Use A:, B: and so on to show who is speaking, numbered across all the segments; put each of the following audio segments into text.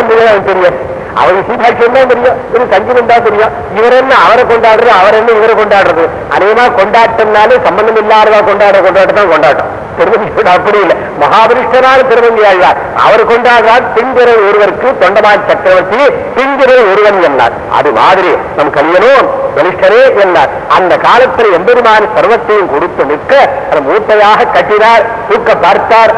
A: வந்து தெரியும் அவருக்கு சீதாட்சியம் தான் தெரியும். இது சஞ்சீவன் தான் தெரியும். இவர் என்ன அவரை கொண்டாடுறது அவர் என்ன இவரை கொண்டாடுறது? அநேகமா கொண்டாட்டம்னாலே சம்பந்தம் இல்லாததா கொண்டாடுற கொண்டாட்டம் தான் கொண்டாட்டம். திருமங்கி அப்படி இல்லை. மகாபலிஷ்டனான திருமதி ஆழ்வார் அவர் கொண்டாடுறார் பின்திரை ஒருவருக்கு தொண்டமான் சக்கரவர்த்தி பின்திரை ஒருவன் என்றார் அது மாதிரி நம் கல்யனும் வலிஷ்டரே என்றார் அந்த காலத்தில் எம்பெருமான் சர்வத்தையும் கொடுத்து நிற்க அதை மூட்டையாக கட்டினார் தூக்க பார்த்தார்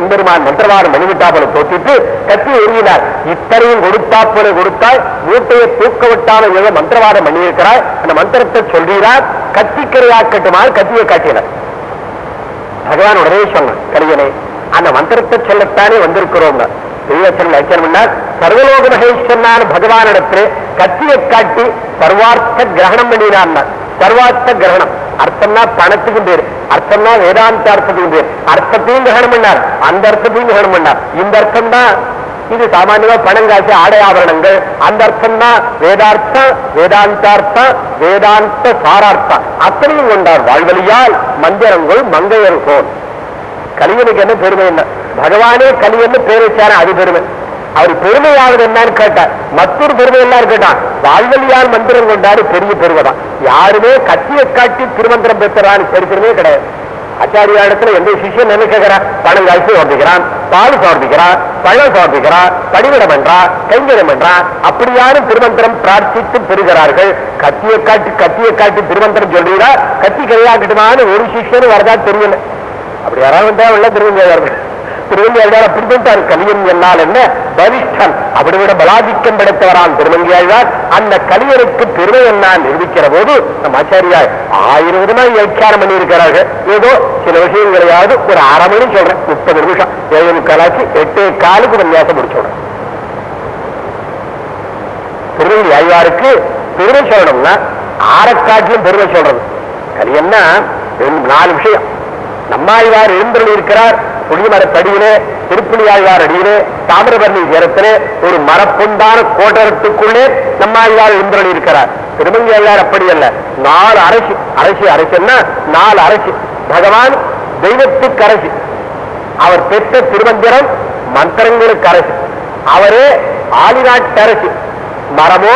A: எம்பெருமான் மந்திரவாதம் மணிவிட்டா போல தோற்றிட்டு கத்தி எறியினார். இத்தனையும் கொடுத்தா போல கொடுத்தால் மூட்டையை தூக்க விட்டாமல் எவ்வளவு மந்திரவாதம் பண்ணியிருக்கிறார் அந்த மந்திரத்தை சொல்கிறார் கத்திக்கரையாக்கட்டுமாறு கத்தியை காட்டினார். பகவான் உடனே சொன்னான் கலியனை அந்த மந்திரத்தை சொல்லத்தானே வந்திருக்கிறோம் தெய்வச்சன் சர்வலோக மகேஸ்வரனான பகவானிடத்தில் கத்தியை காட்டி சர்வார்த்த கிரகணம் பண்ணினார். சர்வார்த்த கிரகணம். அர்த்தம்னா பணத்துக்கும் பேர். அர்த்தம்னா வேதாந்த அர்த்தத்துக்கும் பேர். அர்த்தத்தையும் கிரகணம் பண்ணார். அந்த அர்த்தத்தையும் கிரகணம் பண்ணார். இந்த அர்த்தம் தான் இது சாமானியமா பணம் காசு ஆடை ஆபரணங்கள். அந்த அர்த்தம் தான் வேதார்த்தம் வேதாந்தார்த்தம் வேதாந்த சாரார்த்தம். அத்தனையும் கொண்டார். வாழ்வழியால் மந்திரங்கள் மங்கையர்கோள் கலியனுக்கு என்ன பெருமை என்ன? பகவானே கலியன்னு பேர் வச்சாரு? அது பெருமை. அவர் பெருமையாவது என்னன்னு கேட்டார். மற்றொரு பெருமை எல்லாம் கேட்டான் வாழ்வழியால் மந்திரம் கொண்டாரு பெரிய பெருமைதான் யாருமே கத்தியை காட்டி திருமந்திரம் பெற்றான்னு பெருக்கிறதே கிடையாது. ஆச்சாரியா இடத்துல எந்த சிஷ்யன் என்ன கேட்கிறான் பணம் காய்ச்சி சமர்ப்பிக்கிறான் பால் சமர்ப்பிக்கிறான் பழம் சமர்ப்பிக்கிறான் படிவிடம் என்றான் கைங்கரம் என்றான் அப்படி யாரும் திருமந்திரம் பிரார்த்தித்து பெறுகிறார்கள். கத்தியை காட்டி கத்தியை காட்டி திருமந்திரம் சொல்றீங்களா? கத்தி கையாக்கட்டுமான்னு ஒரு சிஷியன் வரதா தெரியல. அப்படி யாராவது வந்தா உள்ள திருவஞ்சார்கள் திருவஞ்சாழ்வார் அப்படி கலியன் என்னால் என்ன? பலிஷ்டன். அப்படி விட பலாதிக்கம் படைத்தவரான் திருமங்கியாழ்வார். அந்த கலியனுக்கு பெருமை என்ன நிரூபிக்கிற போது நம் ஆச்சாரியார் ஆயிரம் விதமாக வியாக்கியானம் பண்ணியிருக்கிறார்கள். ஏதோ சில விஷயங்களையாவது ஒரு அரை மணி சொல்றேன் முப்பது நிமிஷம். ஏழு முக்காலாச்சு எட்டே காலுக்கு உபன்யாசம் முடிச்சோட திருவங்கி ஆழ்வாருக்கு பெருமை சொல்லணும்னா ஆரக்காட்டிலும் பெருமை சொல்றது. கலியன்னா ரெண்டு நாலு விஷயம். நம்மாழ்வார் எழுந்தருள் இருக்கிறார் புளிமரத்தடியிலே திருப்புலி அடியிலே தாமிரபரணி உயரத்திலே ஒரு மரப்புண்டான கோட்டரத்துக்குள்ளே நம்மாழ்வார் எழுந்தருள் இருக்கிறார். திருமங்கி அப்படி அல்ல. நாலு அரசு அரசு அரசுன்னா நாலு அரசு. பகவான் தெய்வத்துக்கு அரசு. அவர் பெற்ற திருமந்திரம் மந்திரங்களுக்கு அரசு. அவரே ஆளிநாட்டரசு மரமோ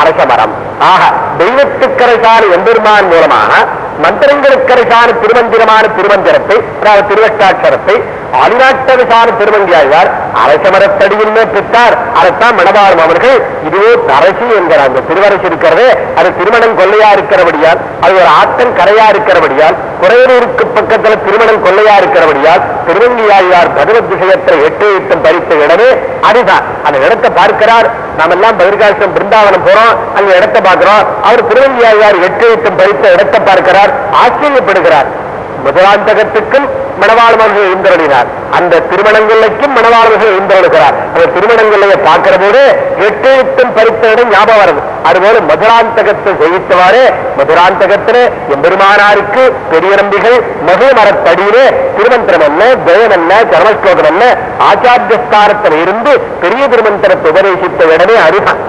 A: அரச மரம். ஆக தெய்வத்துக்கரசான எம்பெருமான் மூலமாக மந்திரங்களுக்கரசான திருமந்திரமான திருமந்திரத்தை அதாவது திருவட்டாட்சரத்தை ஆளிநாட்டரசான திருமந்தியாழ்வார் அரச மரத்தடியின்மே பெற்றார் அதைத்தான் மணவாரும் அவர்கள் இதுவோ தரசி என்கிற அந்த திருவரசு இருக்கிறதே அது திருமணம் கொள்ளையா இருக்கிறபடியால் அது ஒரு ஆட்டம் கரையா இருக்கிறபடியால் குறையூருக்கு பக்கத்துல திருமணம் கொள்ளையா இருக்கிறபடியால் திருவங்கியாழ்வார் பகவத் விஷயத்தை எட்டு எட்டும் பறித்த இடமே அதுதான். அந்த இடத்தை பார்க்கிறார். நாம் எல்லாம் பதிர்காசம் பிருந்தாவனம் போறோம் அந்த இடத்தை பார்க்கிறோம். அவர் திருவங்கியாழ்வார் எட்டு எட்டும் பறித்த இடத்தை பார்க்கிறார். ஆச்சரியப்படுகிறார். முதலாந்தகத்துக்கும் மணவாளமர்கள் எழுந்தருளினார் அந்த திருமணங்களைக்கும் மணவாளர்கள் எழுந்தருளுகிறார் அந்த திருமணங்களைய பார்க்கிற போது எட்டு எட்டும் பறித்த இடம் ஞாபகம் வருது. அதுபோல மதுராந்தகத்தை ஜெயித்தவாறு மதுராந்தகத்திலே எம்பெருமானாருக்கு பெரிய நம்பிகள் மகு மரத்தடியிலே திருமந்திரம் என்ன ஜெயம் என்ன கர்மஸ்லோகம் என்ன ஆச்சாரியஸ்தானத்தில் இருந்து பெரிய திருமந்திரத்தை உபதேசித்த இடமே அதுதான்.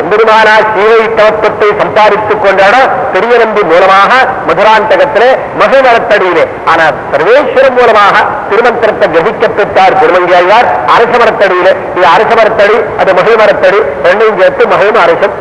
A: எம்பெருமானா சீவைத்தவத்துவத்தை சம்பாதித்துக் கொண்டாட பெரிய நம்பி மூலமாக மதுராந்தகத்திலே மகிமரத்தடியிலே ஆனால் சர்வேஸ்வரன் மூலமாக திருமந்திரத்தை கிரகிக்க பெற்றார் திருமங்கியாழ்வார் அரச மரத்தடியிலே. இது அரச மரத்தடி அது மகிழ்மரத்தடி ரெண்டையும் சேர்த்து மகிம அரசன்.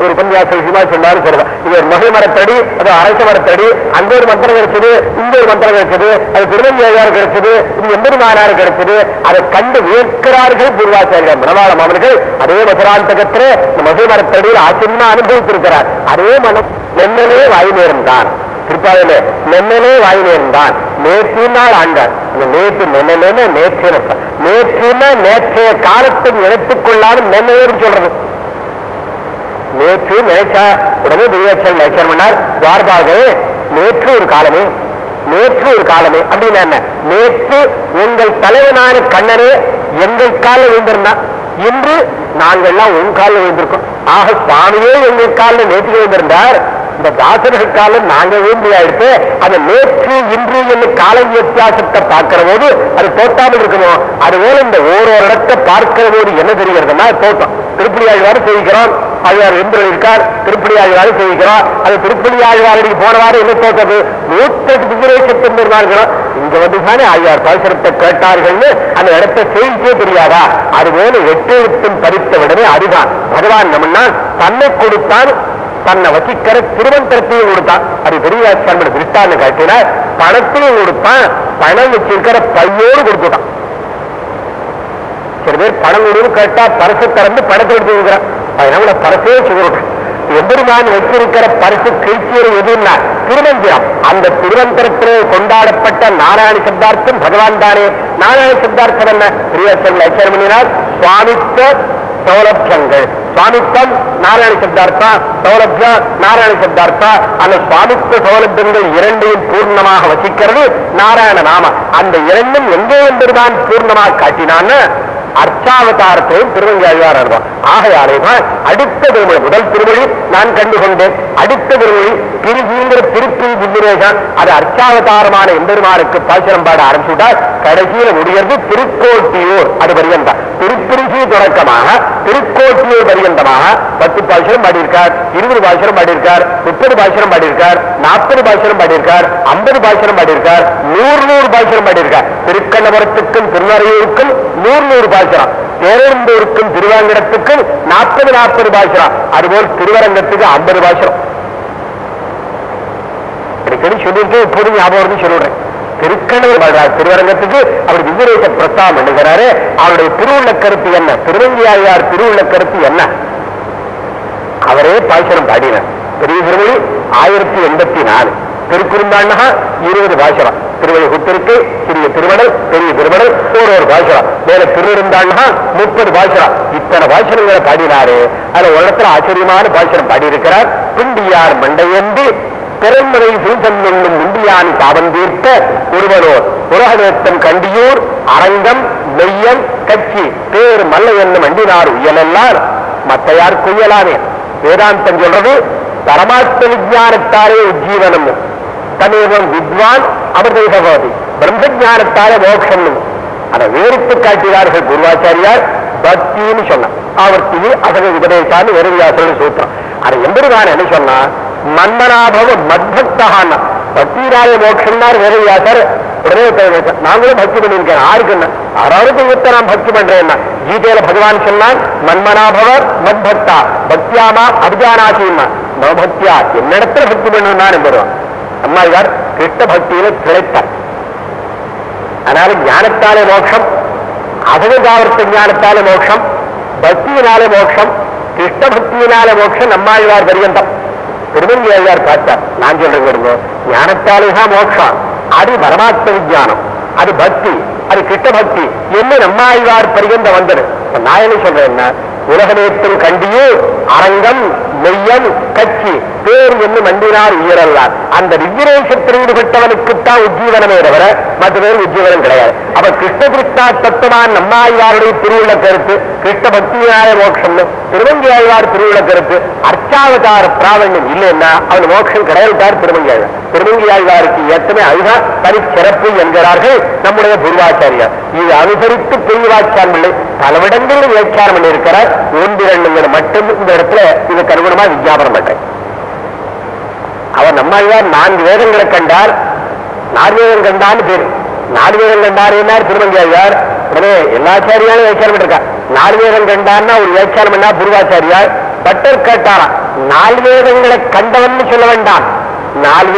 A: ஒரு உபன்யாச விஷயமா சொன்னாலும் சொல்லுவேன் இது ஒரு மகை மரத்தடி அது அரச மரத்தடி அங்க ஒரு மந்திரம் கிடைச்சது இங்க ஒரு மந்திரம் கிடைச்சது அது திருநெல்வேலியார் கிடைச்சது இது எம்பெருமானார் கிடைச்சது அதை கண்டு வியக்கிறார்கள் பூர்வாச்சாரியார் மனவாளம் அவர்கள் அதே மதுராந்தகத்தில் இந்த மகை மரத்தடியில் ஆச்சரியமா அனுபவித்திருக்கிறார். அதே மனம் நென்னலே வாய் நேர்ந்தான். திருப்பாவில நென்னலே வாய் நேர்ந்தான். நேற்று நாள் ஆண்டார் இந்த நேற்று நென்னலேன்னு நேற்று நேற்றுன்னா நேற்றைய காலத்தை நினைத்துக் கொள்ளாமல் நென்னலேன்னு சொல்றது. நேற்று நினைச்சா உடனே திவ்யாட்சன் நினைச்சார் பண்ணார் துவார்பாகவே நேற்று ஒரு காலமே நேற்று ஒரு காலமே. அப்படின்னா என்ன? நேற்று உங்கள் தலைவனான கண்ணனே எங்கள் காலில் விழுந்திருந்தா. இன்று நாங்கள்லாம் உன் காலில் விழுந்திருக்கோம். ஆக சுவாமியே எங்கள் காலில் நேற்று விழுந்திருந்தார். இந்த தாசர்கள் காலம் நாங்க வேண்டியாயிடுத்து அது நேற்று இன்று என்று கால வித்தியாசத்தை பார்க்கிற போது அது தோட்டாமல் இருக்குமோ? அதுபோல இந்த ஓரோரிடத்தை பார்க்கிற போது என்ன தெரிகிறதுனா தோட்டம் திருப்பதியாழ்வார் தெரிவிக்கிறோம் ஆழ்வார் எந்திரன் இருக்கார் திருப்பதி ஆழ்வாரை சேவிக்கிறோம் அது திருப்பணி ஆழ்வாரடிக்கு போன என்ன தோற்றது நூற்றெட்டு விஜயேசத்தின் இருக்கிறோம் இங்க வந்து தானே ஆழ்வார் பாசுரத்தை கேட்டார்கள்னு அந்த இடத்தை சேவிக்கே தெரியாதா? அதுபோல எட்டு எழுத்தும் பறித்த விடவே அதுதான். பகவான் நம்மனா தன்னை கொடுத்தான் தன்னை வசிக்கிற திருமந்திரத்தையும் கொடுத்தான். அது பெரிய திருஷ்டான்னு காட்டினார். பணத்தையும் கொடுத்தான் பணம் வச்சிருக்கிற பையோடு கொடுத்துட்டான். சில பேர் பணம் கொடுன்னு கேட்டா பரிசு திறந்து பணத்தை எடுத்து கொடுக்குறான். அதனால பரிசே சொல்றேன். எம்பெருமான் வச்சிருக்கிற பரிசு கீழ்ச்சியர் எதுன்னா திருமந்திரம். அந்த திருமந்திரத்திலே கொண்டாடப்பட்ட நாராயண சப்தார்த்தம் பகவான் தானே. நாராயண சப்தார்த்தம் என்ன? பிரியாசன் லட்சணம் பண்ணினார் சுவாமித்த சௌலபியங்கள் சுவாமித்தம் நாராயண சப்தார்த்தா சௌலபியா நாராயண சப்தார்த்தா அந்த சுவாமித்த சௌலபியங்கள் இரண்டையும் பூர்ணமாக வசிக்கிறது நாராயண நாம. அந்த இரண்டும் எங்கே என்பதுதான் பூர்ணமாக காட்டினான்னு அர்ச்சாவதாரத்தையும் திருவங்கியாழ்வார் அனுபவம் ஆகையாலேதான் அடுத்த திருமொழி முதல் திருமொழி நான் கண்டுகொண்டேன். அடுத்த திருமொழி திருஜிங்கிற திருப்பி குந்திரேசன் அது அர்ச்சாவதாரமான எம்பெருமானுக்கு பாய்ச்சலம் பாட ஆரம்பிச்சுட்டார் கடைசியில முடிகிறது திருக்கோட்டியூர். அது பரியந்தான் திருப்பிரிசி தொடக்கமாக திருக்கோட்டியை பரியந்தமாக பத்து பாய்ச்சலம் பாடியிருக்கார் இருபது பாய்ச்சலம் பாடியிருக்கார் முப்பது பாய்ச்சலம் பாடியிருக்கார் நாற்பது பாய்ச்சலம் பாடியிருக்கார் ஐம்பது பாய்ச்சலம் பாடியிருக்கார் நூறு நூறு பாய்ச்சலம் பாடியிருக்கார். திருக்கண்ணபுரத்துக்கும் திருநறையூருக்கும் நூறு நூறு பாய்ச்சலம் பேரம்பூருக்கும் திருவாங்கடத்துக்கும் நாற்பது நாற்பது பாய்ச்சலம் அதுபோல் திருவரங்கத்துக்கு ஐம்பது பாய்ச்சலம் அடிக்கடி சொல்லிட்டு இப்போது ஞாபகம் சொல்லிடுறேன். திருக்கணவர் வாழ்றார். திருவரங்கத்துக்கு அவர் விஜயேச பிரஸ்தாபம் எழுகிறாரு அவருடைய திருவுள்ள கருத்து என்ன? திருவங்கியாயார் திருவுள்ள கருத்து என்ன? அவரே பாய்ச்சலம் பாடினார். பெரிய திருமொழி ஆயிரத்தி எண்பத்தி நாலு. திருக்குறுந்தாண்டகா இருபது பாய்ச்சலம் திருவள்ளி குத்திருக்கு சிறிய திருவடல் பெரிய திருவடல் ஒரு ஒரு பாய்ச்சலம் மேல திருவிருந்தாண்டா முப்பது பாய்ச்சலம் இத்தனை பாய்ச்சலங்களை பாடினாரு. அதுல உலகத்துல ஆச்சரியமான பாய்ச்சலம் பாடியிருக்கிறார். பிண்டியார் மண்டையந்து திறன்முறை என்னும் இந்தியானி தாவன் தீர்த்த ஒருவனோர் உலகநேத்தம் கண்டியூர் அரங்கம் மெய்யம் கட்சி பேர் மல்ல என்னும் அண்டினார் உயலெல்லார் மத்தையார் கொய்யலாமே வேதாந்தம் சொல்றது பரமாத்ம விஜானத்தாரே உஜ்ஜீவனம். தமேவம் வித்வான் அமிர்தபவதி பிரம்ம ஜானத்தாலே மோட்சம் அதை வேறுத்து காட்டினார்கள் குருவாச்சாரியார் பக்தின்னு சொன்னான் ஆவர்த்தி அசக உபதேசான்னு வேறுவியாசர்கள் சூத்திரம். அதை எம்பெருதான் என்ன சொன்னா மன்மனாபவ மத்பக்தகான் பக்திராய மோட்சம்னார் வேறுவியாசர் உடனே நாங்களும் பக்தி பண்ணியிருக்கேன். யாருக்குன்னா யாராவது தெய்வத்தை நான் பக்தி பண்றேன்னா. கீதையில பகவான் சொன்னான் மன்மனாபவர் மத்பக்தா. பக்தியாமா? அபிஜானாசின்னா நவபக்தியா என்னிடத்துல பக்தி பண்ணணும் பெறுவான் அம்மாள்கார் கிருஷ்ண பக்தியில திளைத்தார். அதனால ஞானத்தாலே மோட்சம் அசகஜாவர்த்த ஞானத்தாலே மோட்சம் பக்தியினாலே மோட்சம் கிருஷ்ண பக்தியினாலே மோட்சம் நம்மாழ்வார் பரியந்தம். திருமங்கியார் பார்த்தார். நான் சொல்றது கேளுங்க ஞானத்தாலே மோட்சம் அது பரமாத்ம விஜானம் அது பக்தி அது கிட்ட பக்தி. என்ன நம்மாழ்வார் பரிகந்த வந்தது? நான் என்ன உலக உலகநேற்றும் கண்டியும் அரங்கம் மெய்யம் கட்சி. பேர் என்று மண்டினார் உயரல்லார் அந்த விஜயேசத்தில் ஈடுபட்டவனுக்குத்தான் உஜ்ஜீவனமே தவிர மற்ற பேர் உஜ்ஜீவனம் கிடையாது. அப்ப கிருஷ்ண கிருஷ்ணா தத்துவமான நம்மாழ்வாருடைய திருவுள்ள கருத்து கிருஷ்ண பக்தியாய மோட்சம் திருவங்கி ஆழ்வார் திருவுள்ள கருத்து அர்ச்சாவதார பிராவண்யம் இல்லைன்னா அவன் மோட்சம் கிடையாது திருமங்கி ஆழ்வார் திருமங்கி ஆழ்வாருக்கு ஏற்கனவே அதுதான் தனிச்சிறப்பு என்கிறார்கள் நம்முடைய குருவாச்சாரியார். இது அனுசரித்து பெரியவாச்சாரம் இல்லை. பலவிடங்களில் வியாக்கியானம் பண்ணியிருக்கிறார். ஒன்று ரெண்டுங்கிற மட்டும் இந்த இடத்துல இதுக்கு அனுகுணமா விஞ்ஞாபனம் பண்றேன். அவர் நம்மாழ்வார் நான்கு வேதங்களை கண்டார். நாலு வேதம் கண்டான்னு பேரு. நாலு வேதம் கண்டார் என்னார்? திருமங்கியாழ்வார். உடனே எல்லாச்சாரியாலும் வியாக்கியானம் பண்ணிருக்கார். நாலு வேதம் கண்டார்னா ஒரு வியாக்கியானம் பண்ணா பூர்வாச்சாரியார் பட்டர் கேட்டாராம் நாலு வேதங்களை கண்டவன் சொல்ல வேண்டாம் நாலு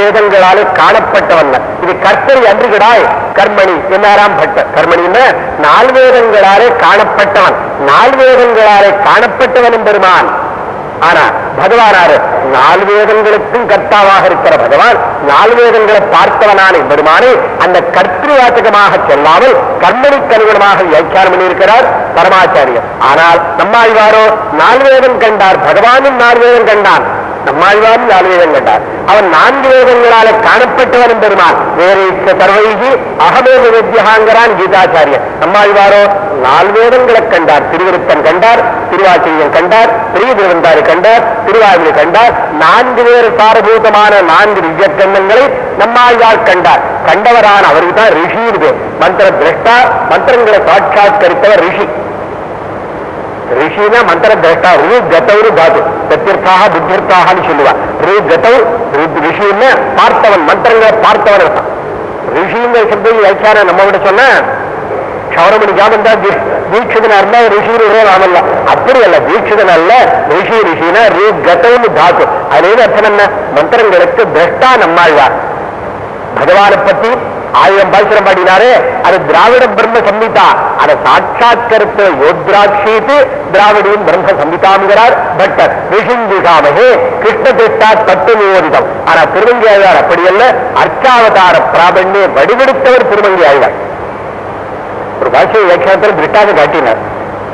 A: காணப்பட்டவன் இது கர்த்தரி அன்று கிடாய் கர்மணி என்னாராம் பட்டர் கர்மணின்னு நாலு வேதங்களாலே காணப்பட்டவன். நாலு வேதங்களாலே காணப்பட்டவன் பெருமான். ஆனா பகவானாரு நாலு வேதங்களுக்கும் கர்த்தாவாக இருக்கிற பகவான் நாலு வேதங்களை பார்த்தவனான பெருமானை அந்த கர்த்திருவாச்சகமாக சொல்லாமல் கர்மனுக்கு கனிவனமாக வியாக்கியானம் பண்ணியிருக்கிறார் பரமாச்சாரியர் ஆனால் நம்மாழ்வாரோ நாலு வேதம் கண்டார் பகவானும் நாலு வேதம் கண்டான். நம்மாழ்வாரும் நாலு வேதம் கண்டார். அவன் நான்கு வேதங்களால காணப்பட்டவன் பெருமான். வேறு சர்வைகி அகமேத வித்யாங்கிறான் கீதாச்சாரியர் நம்மாழ்வாரோ நாலு வேதங்களை கண்டார் திருவிருத்தன் கண்டார் திருவாச்சரியம் கண்டார் பெரிய திருவந்தாறு கண்டார் திருவாயுமொழி கண்டார். நான்கு பேர் சாரபூதமான நான்கு திவ்யக்கண்ணங்களை நம்மாழ்வார் கண்டார். கண்டவரான அவருக்கு தான் ரிஷின்னு பேர் மந்திர திரஷ்டா மந்திரங்களை சாட்சாத்கரித்தவர் ரிஷி. ரிஷினா மந்திர திரஷ்டா ரூ கதவுரு தாது. பிரத்யர்த்தாக புத்தியர்த்தாகனு சொல்லுவா. ரூ கதவு ரிஷின்னு பார்த்தவன் மந்திரங்களை பார்த்தவன் அர்த்தம் ரிஷிங்கிற சப்தம் வியாக்கியானம் நம்ம விட சொன்ன சொன்னா க்ஷௌரமணி தான் தீட்சிதனா இருந்தா ரிஷி ராமல்ல அப்படி அல்ல தீட்சிதன் அல்ல ரிஷி ரிஷினா ரூ கதவுன்னு தாத்து அதுல அர்த்தம் என்ன? மந்திரங்களுக்கு திரஷ்டா நம்மாழ்வார். பகவானை பத்தி ஆயிரம் பாசுரம் பாடினாரு அது திராவிட பிரம்ம சம்ஹிதா. அதை சாட்சாத்கரித்த யோத்ராட்சீத்து திராவிடியின் பிரம்ம சம்ஹிதாங்கிறார். பட்டர் விஷிந்திகாமகே கிருஷ்ண திருஷ்டா தத்து நியோதிதம் ஆனா திருமங்கி ஆழ்வார் அப்படி அல்ல அர்ச்சாவதார பிராபண்யே வடிவெடுத்தவர் திருமங்கி ஆழ்வார். ஒரு பாஷை வியாக்கியானத்தில் பிரிட்டாக காட்டினார்.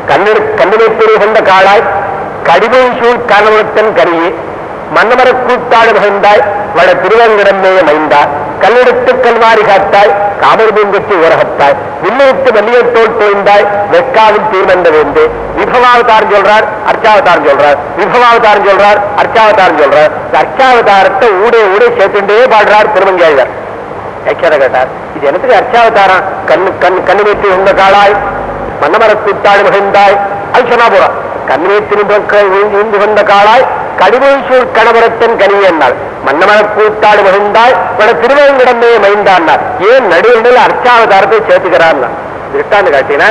A: கண்ணு கண்ணினை கொண்ட காளாய் கடிவை சூழ் கணவனத்தன் கரியே மன்னமர கூட்டாடு மகிழ்ந்தாய் வட திருவங்கிடமே மைந்தாய் கல்லெடுத்து கல்வாரி காத்தாய் காமர்பூங்கச்சி உரகத்தாய் வில்லுவிட்டு வலியத்தோல் தோய்ந்தாய் வெக்காவில் தீர்மந்த வேண்டு விபவாவதாரம் சொல்றார் அர்ச்சாவதாரம் சொல்றார். விபவாவதாரம் சொல்றார் அர்ச்சாவதாரம் சொல்றார். அர்ச்சாவதாரத்தை ஊடே ஊடே சேர்த்துட்டே பாடுறார் திருமங்கையாழ்வார் கேட்டார். இது எனக்கு அர்ச்சாவதாரம் கண்ணு கண் கண்ணு நேற்று உண்ட காளாய் மன்னமர மகிழ்ந்தாய். அது சொன்னா போறோம் நேற்று திரும்ப கொண்ட காளாய் கடிமைசூர் கணவரத்தன் கனியன்னாள் மன்னமர கூத்தாடு மகிழ்ந்தாய் பல திருவேங்கடமே மைந்தான்னார் ஏன் நடுவில் அர்ச்சாவதாரத்தை சேர்த்துக்கிறார்? திருட்டாந்து காட்டினா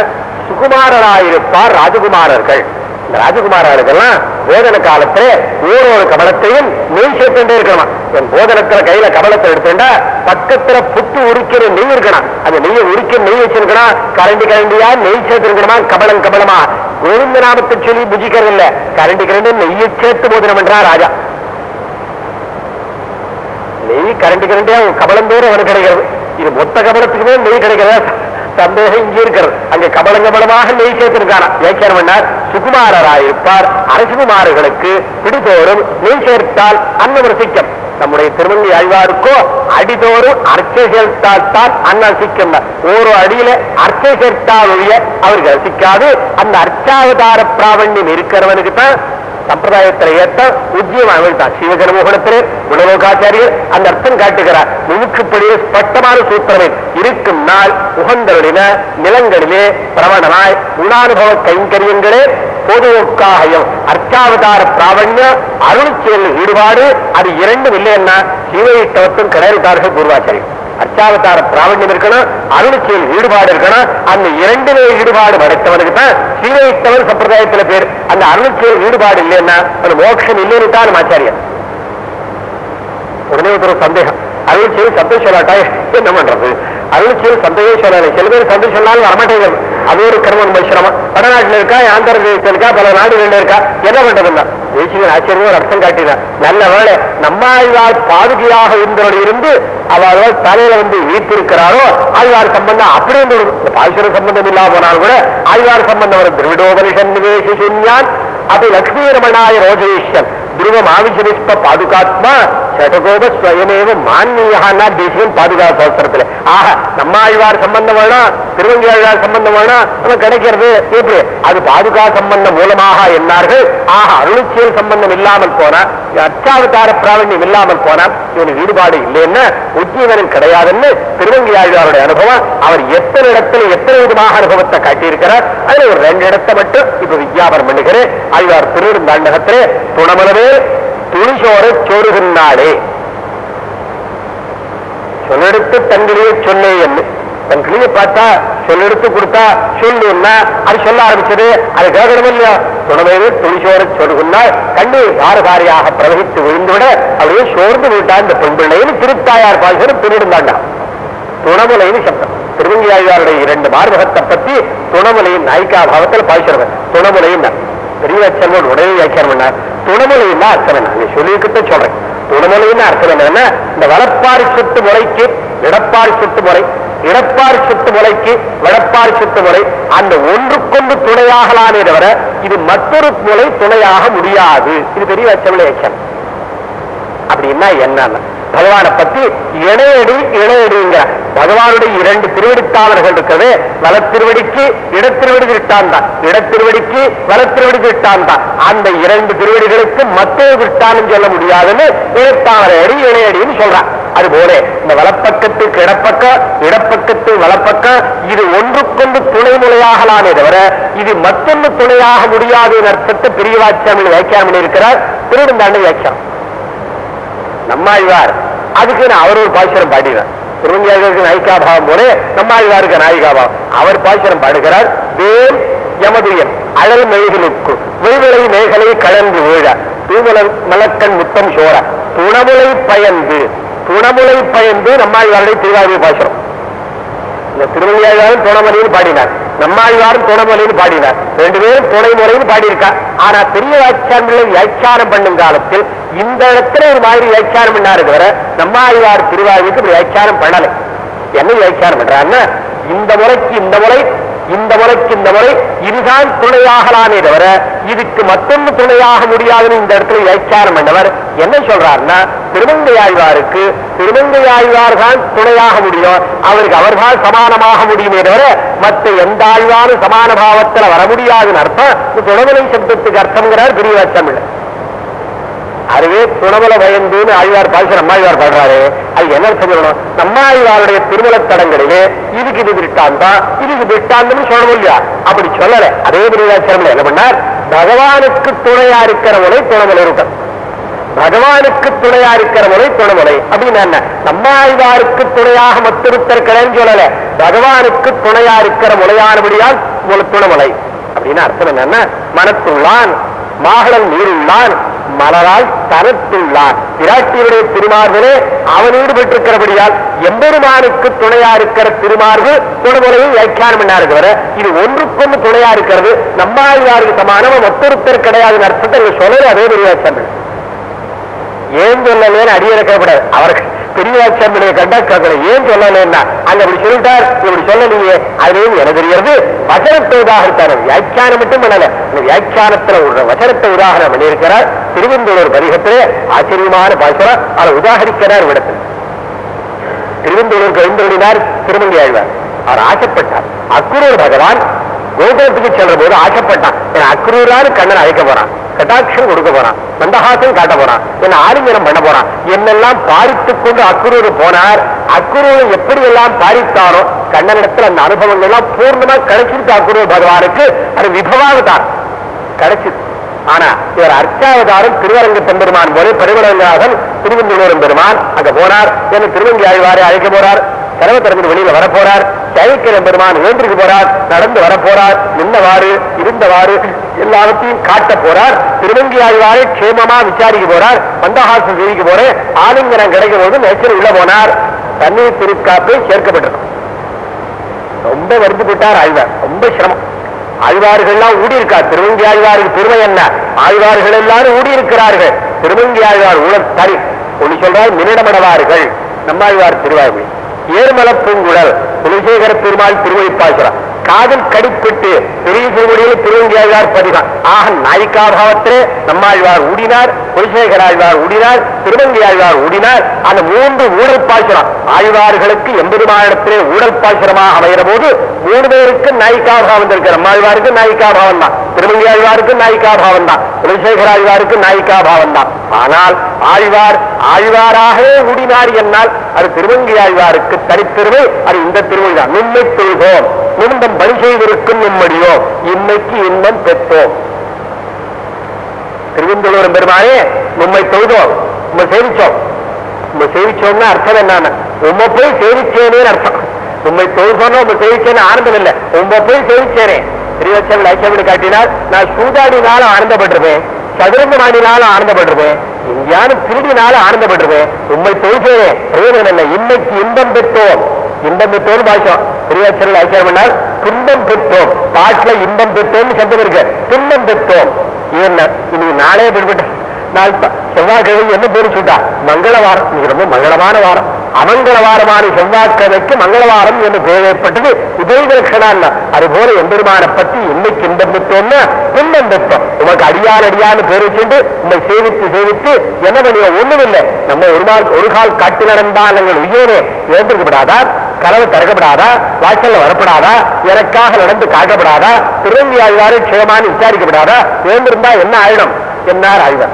A: சுகுமாரராயிருப்பார் ராஜகுமாரர்கள். இந்த ராஜகுமாரர்களுக்கெல்லாம் போதன காலத்துல ஒரு ஒரு கபலத்தையும் நெய் சேர்த்துட்டே இருக்கணும். என் போதனத்துல கையில கபலத்தை எடுத்துட்டா பக்கத்துல புட்டு உரிக்கிற நெய் இருக்கணும். அந்த நெய்யை உரிக்க நெய் வச்சிருக்கணும். கரண்டி கரண்டியா நெய் சேர்த்திருக்கணுமா? கபலம் கபலமா கோவிந்த நாமத்தை சொல்லி புஜிக்கிறது இல்ல கரண்டி கரண்டி நெய்யை சேர்த்து போதனம் பண்றா ராஜா. நெய் கரண்டி கரண்டியா கபலம் தூரம் அவனுக்கு கிடைக்கிறது. இது மொத்த கபலத்துக்குமே நெய் கிடைக்கிறதா? சந்தேகம் இங்கே இருக்கிறது. அங்க கபலங்கபலமாக நெய் சேர்த்திருக்கானா வியாக்கியானம் பண்ணார் சுகுமாரராயிருப்பார். அரசுகுமார்களுக்கு பிடிதோறும் நெய் சேர்த்தால் அன்னம் நம்முடைய திருமங்கி ஆழ்வாருக்கோ அடிதோறும் அர்ச்சை சேர்த்தால் தான் அண்ணன் ரசிக்கும் ஒரு அடியில அர்ச்சை சேர்த்தால் ஒழிய அவர்கள் ரசிக்காது அந்த அர்ச்சாவதார பிராவண்யம் இருக்கிறவனுக்கு தான் சம்பிரதாயத்தில் ஏற்ற உத்தியம் அவிழ்த்தான் சிவகனமோகனத்திலே குணலோகாச்சாரியர் அந்த அர்த்தம் காட்டுகிறார். நுணுக்குப்படியே ஸ்பஷ்டமான சூத்திரமே. இருக்கும் நாள் உகந்தருளின நிலங்களிலே பிரவணமாய் உணானுபவ கைங்கரியங்களே பொதுவோக்காயம். அர்ச்சாவதார பிராவண்ய அருள்செயல் ஈடுபாடு அது இரண்டும் இல்லைன்னா சிவையிட்டவத்தும் கிடையாட்டார்கள் குருவாச்சாரியம் அர்ச்சாவதார பிராவண்யம் இருக்கணும் அருள்செயல் ஈடுபாடு இருக்கணும் அந்த இரண்டுமே ஈடுபாடு படைத்தவனுக்கு தான் சீவையிட்டவன் சம்பிரதாயத்துல பேர். அந்த அருள்செயல் ஈடுபாடு இல்லைன்னா அந்த மோட்சம் இல்லைன்னு தான் ஆச்சாரியம் உடனே ஒரு சந்தேகம். அருள் செய்ய சந்தோஷம் சொல்லாட்டா என்ன பண்றது? அருள் சந்தேகம் சொல்லலை. சில பேர் சந்தோஷம் சொன்னாலும் வரமாட்டேங்கிறது அது ஒரு கர்மம் ரொம்ப சிரமம் வடநாட்டில் இருக்கா ஆந்திர தேசத்தில் இருக்கா பல நாடுகள்ல இருக்கா? என்ன பண்றதுன்னா தேசிகன் ஆச்சரியம் ஒரு அர்த்தம் காட்டினார் நல்ல வேலை நம்மாழ்வார் பாதுகையாக இருந்தவர்கள் இருந்து அவர்கள் தலையில வந்து வீட்டிருக்கிறாரோ ஆழ்வார் சம்பந்தம் அப்படியே வரும் இந்த பாசுர சம்பந்தம் இல்லாம போனாலும் கூட ஆழ்வார் சம்பந்தம் வரும். திருவிடோபனிஷன் நிவேசி சூன்யான் அப்படி லட்சுமி ரமணாய ரோஜேஷன் துருவம் ஆவிசரிஷ்ப பாதுகாத்மா சடகோப ஸ்வயமேவ மான்மியகான்னா தேசியம் பாதுகாப்பு சோத்திரத்துல ஆக நம்மாழ்வார் சம்பந்தம் வேணா திருவங்கியாழ்வார் சம்பந்தம் வேணா நம்ம கிடைக்கிறது எப்படி அது பாதுகா சம்பந்தம் மூலமாக என்னார்கள் ஆக அருளிச்சியல் சம்பந்தம் இல்லாமல் போனா அச்சாவதார பிராவண்யம் இல்லாமல் போனா இவனுக்கு ஈடுபாடு இல்லைன்னு உத்தியவனும் கிடையாதுன்னு திருவங்கியாழ்வாருடைய அனுபவம் அவர் எத்தனை இடத்துல எத்தனை விதமாக அனுபவத்தை காட்டியிருக்கிறார் அதுல ஒரு ரெண்டு இடத்தை மட்டும் இப்ப விஞ்ஞாபனம் பண்ணுகிறேன் ஆழ்வார் திருவிருந்தாண்டகத்திலே துணமலவே துணிசோரை சோறுகின்றாளே. சொல்லெடுத்து தங்கிலேயே சொல்லே என்று. தன் கிளியை பார்த்தா சொல்லெடுத்து கொடுத்தா சொல்லுன்னா அது சொல்ல ஆரம்பிச்சது. அது கேட்கணும் இல்லையா துணமையிலே துணிசோரை சொல்லுகின்றால் கண்ணீர் தாரதாரியாக பிரவகித்து விழுந்துவிட அப்படியே சோர்ந்து விட்டான் இந்த பெண் பிள்ளைன்னு திருத்தாயார் பாசனம் திருவிடுந்தாண்டா துணமுலைன்னு சப்தம். திருவங்கியாழ்வாருடைய இரண்டு மார்பகத்தை பத்தி துணமுலையின் நாய்க்கா பாவத்தில் பாய்ச்சிருவன் துணமுலையின் பெரிய அச்சர்மன் உடனே வியாக்கியம் பண்ணார். துணைமொழின்னா அர்த்தம் என்ன நீ சொல்லிக்கிட்ட சொல்றேன். துணமுலைன்னு அர்த்தம் என்னன்னா இந்த வளப்பாரி சொத்து முறைக்கு இடப்பாரி சொத்து முறை இடப்பாரி சொத்து முறைக்கு வடப்பாரி சொத்து முறை அந்த ஒன்றுக்கொன்று துணையாகலாமே தவிர இது மற்றொரு முறை துணையாக முடியாது. இது பெரிய அச்சமலை அச்சம் அப்படின்னா என்னன்னா? பகவானை பத்தி இணையடி இணையடிங்கிற. பகவானுடைய இரண்டு திருவடித்தாளர்கள் இருக்கிறது வலத்திருவடிக்கு இடத்திருவடி திருட்டான் தான் இடத்திருவடிக்கு வலத்திருவடி திருட்டான் தான் அந்த இரண்டு திருவடிகளுக்கு மற்றொரு திருட்டான்னு சொல்ல முடியாதுன்னு இணைத்தாளர் அடி இணையடின்னு சொல்றான். அதுபோல இந்த வலப்பக்கத்து கிடப்பக்கம் இடப்பக்கத்து வலப்பக்கம் இது ஒன்றுக்கொன்று துணை முறையாகலாமே தவிர இது மற்றொன்று துணையாக முடியாது அர்த்தத்தை பெரிய வைக்காமல் வியாக்கியானம் இருக்கிறார் திருவந்தாண்டு வியாக்கியம். நம்மாழ்வார். அதுக்கு நான் அவர் ஒரு பாசுரம் பாடினார் திருவங்கியாருக்கு நாயிகாபாவம் போல நம்மாழ்வாருக்கு நாயிகாபாவம். அவர் பாசுரம் பாடுகிறார். வேல் யமதுயன் அழல் மெழுகிலுக்கு விழுவிலை மேகலை கலந்து வீழ. தூமலர் மலக்கண் முத்தம் சோழ துணமுலை பயந்து துணமுலை பயந்து நம்மாழ்வாருடைய திருவாரூர் பாய்ச்சரம் இந்த திருவள்ளியாழ்வாரும் துணமொழின்னு பாடினார். நம்மாழ்வாரும் துணமொழின்னு பாடினார். ரெண்டு பேரும் துணை முறைன்னு பாடியிருக்கா. ஆனா பெரிய வியாக்கியானங்களை வியாக்கியானம் பண்ணும் காலத்தில் இந்த இடத்துல ஒரு மாதிரி வியாக்கியானம் பண்ணாரு தவிர நம்மாழ்வார் திருவாரூருக்கு இப்படி வியாக்கியானம் பண்ணலை. என்ன வியாக்கியானம் பண்றாருன்னா இந்த முறைக்கு இந்த முறை இந்த முறைக்கு இந்த முறை இதுதான் துணையாகலாமே தவிர இதுக்கு மற்றொன்று துணையாக முடியாதுன்னு இந்த இடத்துல வியாக்கியானம் பண்ணவர் என்ன சொல்றாருன்னா திருமங்கையாழ்வாருக்கு திருமங்கையாழ்வார் தான் துணையாக முடியும். அவருக்கு அவர்தான் சமானமாக முடியுமே தவிர மற்ற எந்த ஆழ்வாரும் சமான பாவத்துல வர முடியாதுன்னு அர்த்தம். இந்த சப்தத்துக்கு அர்த்தம்ங்கிறார் பெரிய அர்த்தம் இல்லை. அதுவே துணமல வயந்துன்னு ஆழ்வார் பாய்ச்சல் நம்மாழ்வார் பாடுறாரு. அது என்ன சொல்லணும்? நம்மாழ்வாருடைய திருமல தடங்களிலே இதுக்கு இது திட்டாந்தம் இதுக்கு திட்டாந்தம்னு சொல்லணும் இல்லையா? அப்படி சொல்லல. அதே பெரியாச்சாரம் என்ன பண்ணார்? பகவானுக்கு துணையா இருக்கிறவனை துணமலை இருக்கும் பகவானுக்கு துணையா இருக்கிற முறை துணைமுறை அப்படின்னு என்ன? நம்மாழ்வாருக்கு துணையாக மத்திருத்திருக்கிறேன்னு சொல்லல. பகவானுக்கு துணையா இருக்கிற முறையானபடியால் துணமலை அப்படின்னு அர்த்தம் என்னன்னா மனத்துள்ளான் மாகளம் நீருள்ளான் மலரால் தரத்துள்ளான் பிராட்டியுடைய திருமார்பிலே அவன் ஈடுபட்டிருக்கிறபடியால் எம்பெருமானுக்கு துணையா இருக்கிற திருமார்பு துணைமுறையும் வியாக்கியானம் பண்ணாரு தவிர இது ஒன்றுக்கொன்று துணையா இருக்கிறது நம்மாழ்வாருக்கு சமானம் ஒத்தொருத்தர் கிடையாதுன்னு அர்த்தத்தை இங்க சொல்லல அதே பெரிய ஏன் சொல்லலேன்னு அடியரை கேட்கக்கூடாது அவருக்கு பெரிய வாட்சியம்பளைய கண்டா கேட்கணும் ஏன் சொல்லலேன்னா? அங்க அப்படி சொல்லிட்டார் இப்படி சொல்லலையே. அதுலேயும் என தெரிகிறது வசனத்தை உதாகரித்தார். வியாக்கியானம் மட்டும் பண்ணல. இந்த வியாக்கியானத்துல ஒரு வசனத்தை உதாகரணம் பண்ணியிருக்கிறார். திருவெந்தூர் பதிகத்திலே ஆச்சரியமான பாசுரம் அதை உதாகரிக்கிறார் விடத்தில் திருவெந்தூர் எழுந்தருளினார் திருமங்கி ஆழ்வார். அவர் ஆசைப்பட்டார். அக்குரூர் பகவான் கோகுலத்துக்கு செல்ற போது ஆசைப்பட்டான். என் அக்ரூரான கண்ணன் அழைக்க போறான். கட்டாட்சம் கொடுக்க போறான். மந்தஹாசம் காட்ட போறான். என்ன ஆலிங்கனம் பண்ண போறான். என்னெல்லாம் பாரித்துக் கொண்டு அக்ரூர் போனார் அக்ரூரை எப்படி எல்லாம் பாரித்தாரோ கண்ணனிடத்துல அந்த அனுபவங்கள் எல்லாம் பூர்ணமா கிடைச்சிருக்கு அக்ரூர் பகவானுக்கு. அது விபவாவதாரம். கிடைச்சது. ஆனா இவர் அர்ச்சாவதாரம் திருவரங்க பெருமான் போல பெருமளவநாதன் திருவெந்தூரம் பெருமான் அங்க போனார். என்ன திருவங்கி ஆழ்வாரை அழைக்க போறார். கதவை திறந்து வெளியில வர போறார். சைக்கிரம் பெருமான் ஏந்திருக்கு போறார் நடந்து வர போறார் நின்னவாறு இருந்தவாறு எல்லாவற்றையும் காட்ட போறார். திருவங்கி ஆழ்வாரை க்ஷேமமா விசாரிக்க போறார். மந்தஹாசம் செய்திக்க போறேன் ஆலிங்கனம் கிடைக்கும் போது நேச்சர் உள்ள போனார். தண்ணீர் திருக்காப்பை சேர்க்கப்பட்டிருக்கும் ரொம்ப வருத்தப்பட்டார் ஆழ்வார். ரொம்ப சிரமம். ஆழ்வார்கள்லாம் ஊடி இருக்கார் திருவங்கி ஆழ்வாருக்கு பெருமை என்ன? ஆழ்வார்கள் எல்லாரும் ஊடி இருக்கிறார்கள் திருவங்கி ஆழ்வார் ஊழல் தரி. ஒண்ணு சொல்றால் மினிடமடவார்கள். நம்மாழ்வார் திருவாய்மொழி. ஏர்மல பூங்குழல் குலசேகர பெருமாள் திருவழிப்பாசுரம் காதல் கடிப்பட்டு பெரிய திருமொழியில் திருவங்கியாழ்வார் பதிகம். ஆக நாயிகாபாவத்திலே நம்மாழ்வார் ஊடினார் குலசேகர ஆழ்வார் ஊடினார் திருவங்கியாழ்வார் ஊடினார். அந்த மூன்று ஊழல் பாசுரம் ஆழ்வார்களுக்கு எம்பெருமானிடத்திலே ஊழல் பாசுரமாக அமைகிற போது மூணு பேருக்கு நாயிகாபாவம் இருக்கிற நம்மாழ்வாருக்கு நாயிகாபாவம் தான். திருவங்கியாழ்வாருக்கு நாயிகாபாவம் தான் குலசேகர ஆழ்வாருக்கு நாயிகாபாவம் தான் ஆனால் ஆழ்வார் ஆழ்வாராகவே ஊடினார் என்னால் அது திருவங்கி ஆழ்வாருக்கு தனிப்பெருமை அது இந்த திருமொழி தான். நின்மை தொழுகோம் நிமிடம் பணி செய்திருக்கும் நிம்மடியோ இன்னைக்கு இன்பம் பெற்றோம். திருவந்தூரம் பெருமானே உண்மை தொழுதோம் உண்மை சேவிச்சோம். நம்ம சேவிச்சோம்னா அர்த்தம் என்னன்னு? உம்ம போய் சேவிச்சேனே அர்த்தம். உண்மை தொழுதோம்னா உங்க சேவிச்சேன்னு ஆனந்தம் இல்லை. உண்மை போய் சேவிச்சேனே. திருவச்சவள் ஐக்கியம் காட்டினால் நான் சூதாடினாலும் ஆனந்தப்பட்டிருப்பேன். சதுரங்கமாடினாலும் ஆனந்தப்பட்டிருப்பேன். எங்கேயானு திருடினாலும் ஆனந்தப்பட்டிருப்பேன். உண்மை தொழுதேனே பிரயோஜனம் இல்லை. இன்னைக்கு இன்பம் பெற்றோம். இன்பம் பெற்றோம் பாஷம் திருவாச்சரில் ஐக்கியம் பண்ணால் துன்பம் பெற்றோம். பாட்டுல இன்பம் பெற்றோம்னு சப்தம் இருக்கு. துன்பம் பெற்றோம். என்ன இன்னைக்கு நாளே பின்பற்ற நான் செவ்வாய்க்கிழமை என்ன பேரு சொல்லிட்டா? மங்களவாரம். இது ரொம்ப மங்களமான வாரம். அமங்களவாரமான செவ்வாய்க்கிழமைக்கு மங்களவாரம் என்று பெயர் ஏற்பட்டது. உதயதலட்சணா அதுபோல எம்பெருமான பற்றி இன்னைக்கு இன்பம் பெற்றோம்னா துன்பம் பெற்றோம். உனக்கு அடியான் அடியான்னு பேர் வச்சுட்டு உண்மை சேவித்து சேவித்து என்ன பண்ணிய ஒண்ணுமில்லை நம்ம ஒரு நாள் ஒரு கால் காட்டு நடந்தால் எங்கள் உயிரே இழந்திருக்கப்படாதா கதவு திறக்கப்படாதா? வாசல்ல வரப்படாதா? எனக்காக நடந்து காட்டப்படாதா திருநெல்வேலி ஆழ்வாரு க்ஷேமான்னு விசாரிக்கப்படாதா? எழுந்திருந்தா என்ன ஆயிடும்? என்னார் ஆழ்வார்?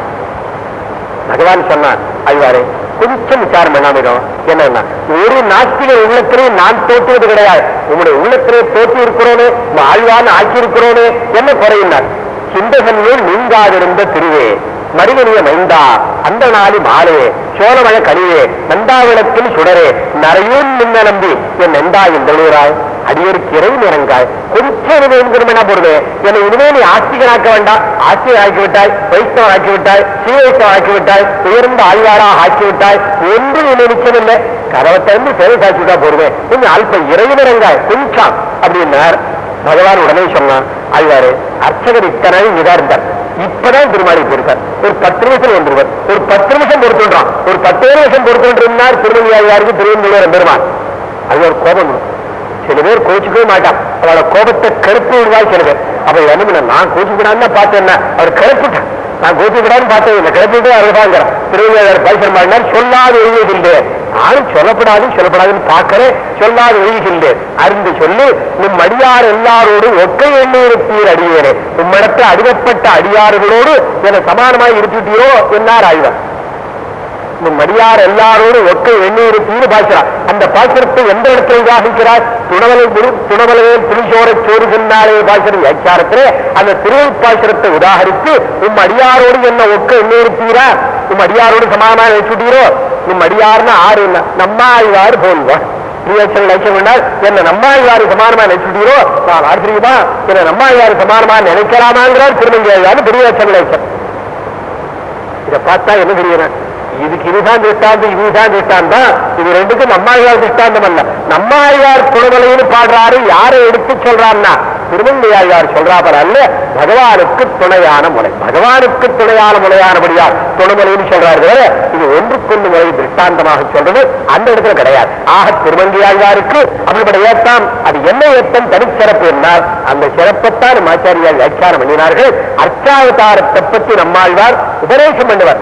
A: பகவான் சொன்னார் ஆழ்வாரே கொஞ்சம் விசாரம் பண்ணாமிடும் என்னன்னா ஒரு நாட்டில உள்ளத்திலே நான் தோற்றுவது கிடையாது. உங்களுடைய உள்ளத்திலே தோற்று இருக்கிறோனே ஆழ்வான் ஆக்கியிருக்கிறோனே என்ன குறையினார் சிந்தகன்மேல் நீங்காதிருந்த திருவே மருகனிய மைந்தா அந்த நாளி மாலே சோழமழ கழிவே நந்தாவிளத்தில் சுடரே நரையூன் நின்ன நம்பி என் நெந்தா எந்தழுகிறாய் அடியருக்கு இறை நிறங்காய் கொஞ்சம் என்ன போடுது என்னை இனிமே நீ ஆஸ்திகனாக்க வேண்டாம். ஆஸ்திகன் ஆக்கி விட்டாய் வைஷ்ணவன் ஆக்கி விட்டாய் சீவைஷ்ணவன் ஆக்கி விட்டாய் உயர்ந்த ஆழ்வாராக ஆக்கி விட்டாய் ஒன்று என்னை நிச்சயமில்லை. கதவை திறந்து சேவை சாக்கிவிட்டா போடுவேன். கொஞ்சம் அல்ப இறை நிறங்காய் கொஞ்சம். அப்படின்னார். பகவான் உடனே சொன்னான் ஆழ்வாரு அர்ச்சகர் இத்தனை இதா இருந்தார் இப்பதான் திருமாடி போயிருக்கார் ஒரு பத்து நிமிஷம் வந்துருவார் ஒரு பத்து நிமிஷம் பொறுத்துன்றான். ஒரு பத்து நிமிஷம் பொறுத்துன்றிருந்தார் இருந்தார் திருமணியாருக்கு திருவள்ளுவர் பெருமான் அது ஒரு கோபம். சில பேர் கோச்சுக்கவே மாட்டான். அவளோட கோபத்தை கருப்பு விடுவாள் சில பேர் அப்ப என்ன நான் கோச்சுக்கூடாதுன்னு பார்த்தேன் அவர் கருப்புட்டான் நான் கோச்சுக்கூடாதுன்னு பார்த்தேன். இல்லை கருப்பிட்டு அருகாங்கிறான் திருவள்ளுவர் பைசன் சொல்லாது சொல்லாத எழுதியிருந்தேன் நானும் சொல்லப்படாது சொல்லப்படாதுன்னு பார்க்கிறேன். சொல்லாது எழுதுகின்றேன் அறிந்து சொல்லி உம் அடியார் எல்லாரோடும் ஒக்கை எண்ணி இருப்பீர் அடியேனே. உம்மிடத்தில் அடிவப்பட்ட அடியாறுகளோடு என சமானமாய் இருப்பிட்டீரோ என்னார் ஆய்வார்? இந்த மடியார் எல்லாரோடும் ஒக்கை எண்ணீர் தீரு பாய்க்கிறார் அந்த பாய்ச்சரத்தை எந்த இடத்துல உதாகிக்கிறார் துணவலை குரு துணவலையே புலிசோரை சோறுகின்றாலே பாய்ச்சர வியாச்சாரத்திலே அந்த திருவை பாய்ச்சரத்தை உதாகரித்து உம் அடியாரோடு என்ன ஒக்க எண்ணீர்த்தீரா உம் அடியாரோடு சமானமாக வச்சுட்டீரோ உம் அடியார்னு ஆறு என்ன? நம்மாழ்வார் போல்வா. பிரியாச்சல் லட்சம் வேண்டால் என்ன நம்மாழ்வாரு சமானமா நினைச்சுட்டீரோ நான் ஆச்சரியமா? என்ன நம்மாழ்வாரு சமானமா நினைக்கலாமாங்கிறார் திருமங்கையாரு பிரியாச்சல் லட்சம் இதை பார்த்தா என்ன தெரியுறேன் இதுக்கு இதுதான் திஷ்டாந்தம் இதுதான் திஷ்டாந்தம் இது ரெண்டுக்கும் நம்மாழ்வார் திஷ்டாந்தம் அல்ல. நம்மாழ்வார் குணமலைன்னு பாடுறாரு யாரை எடுத்து சொல்றான்னா? திருமங்கையாழ்வார் சொல்றாப்பர் அல்ல பகவானுக்கு துணையான முறை பகவானுக்கு துணையான முறையானபடியால் துணைமலைன்னு சொல்றாரு வேற இது ஒன்றுக்கொண்டு முறை திருஷ்டாந்தமாக சொல்றது அந்த இடத்துல கிடையாது. ஆக திருமங்கையாழ்வாருக்கு அவர்களுடைய ஏற்றம் அது என்ன ஏற்றம் தனிச்சிறப்பு என்றால் அந்த சிறப்பைத்தான் ஆச்சாரியார் வியாக்கியானம் பண்ணினார்கள். அர்ச்சாவதாரத்தை பற்றி நம்மாழ்வார் உபதேசம் பண்ணுவார்.